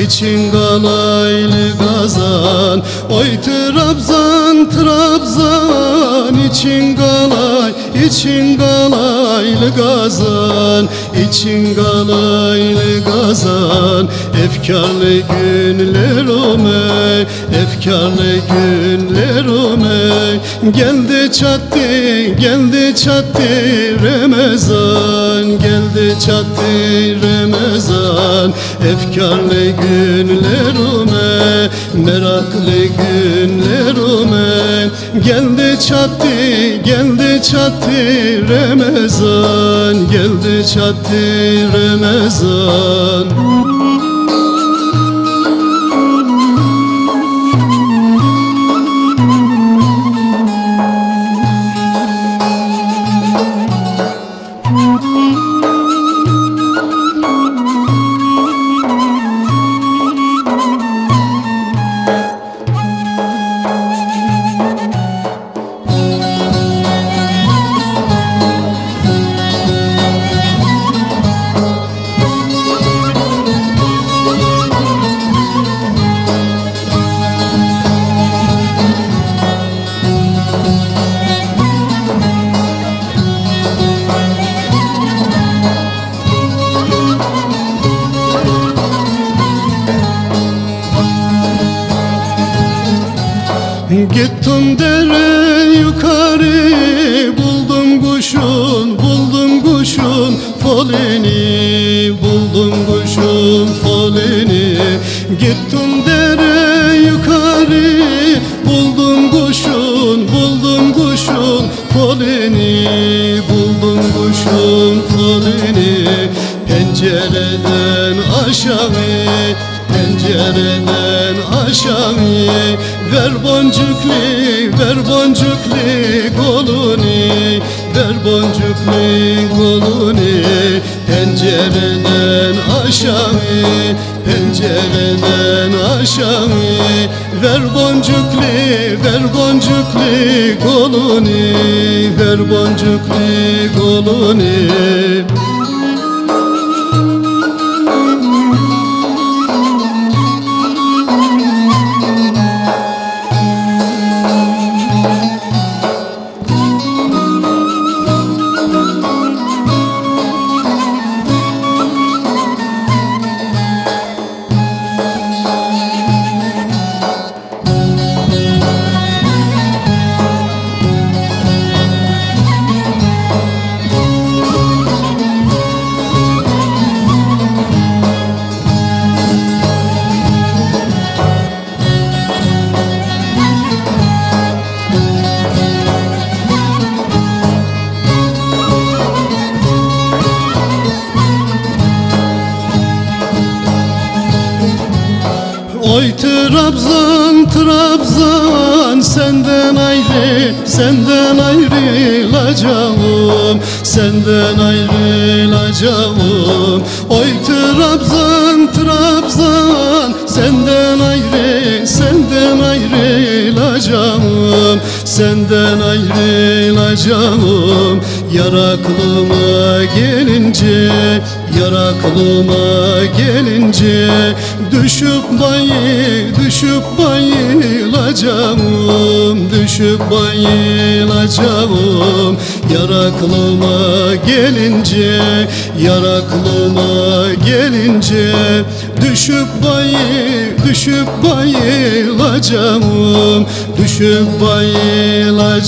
için galaylı gazan. Oy Trabzan Trabzan için galay için galaylı gazan için galaylı gazan. Efkarlı günler ome Efkarlı günler ome Geldi çattı geldi çattı Ramazan. Geldi çattı Ramazan. Efkarlı günler ome Meraklı günler ome Geldi çattı geldi çattı Ramazan Geldi çattı Ramazan Gittim dere yukarı Buldum kuşun, buldum kuşun folini Buldum kuşun folini Gittim dere yukarı Buldum kuşun, buldum kuşun folini Buldum kuşun folini Pencereden aşağı Pencereden Ver boncuklu, ver boncuklu koluni Ver boncuklu koluni Pencereden aşağı Pencereden aşağı. Ver boncuklu, ver boncuklu koluni Ver boncuklu koluni Oy Trabzon, Trabzon senden ayrı, senden ayrılacağım, senden ayrılacağım. Oy Trabzon, Trabzon senden ayrı, senden ayrılacağım, senden ayrılacağım. Yar aklıma gelince, yar aklıma gelince Düşüp bayı, düşüp bayılacağım Düşüp bayılacağım. Yar aklıma gelince Yar aklıma gelince Düşüp bayı, düşüp bayılacağım Düşüp bayılacağım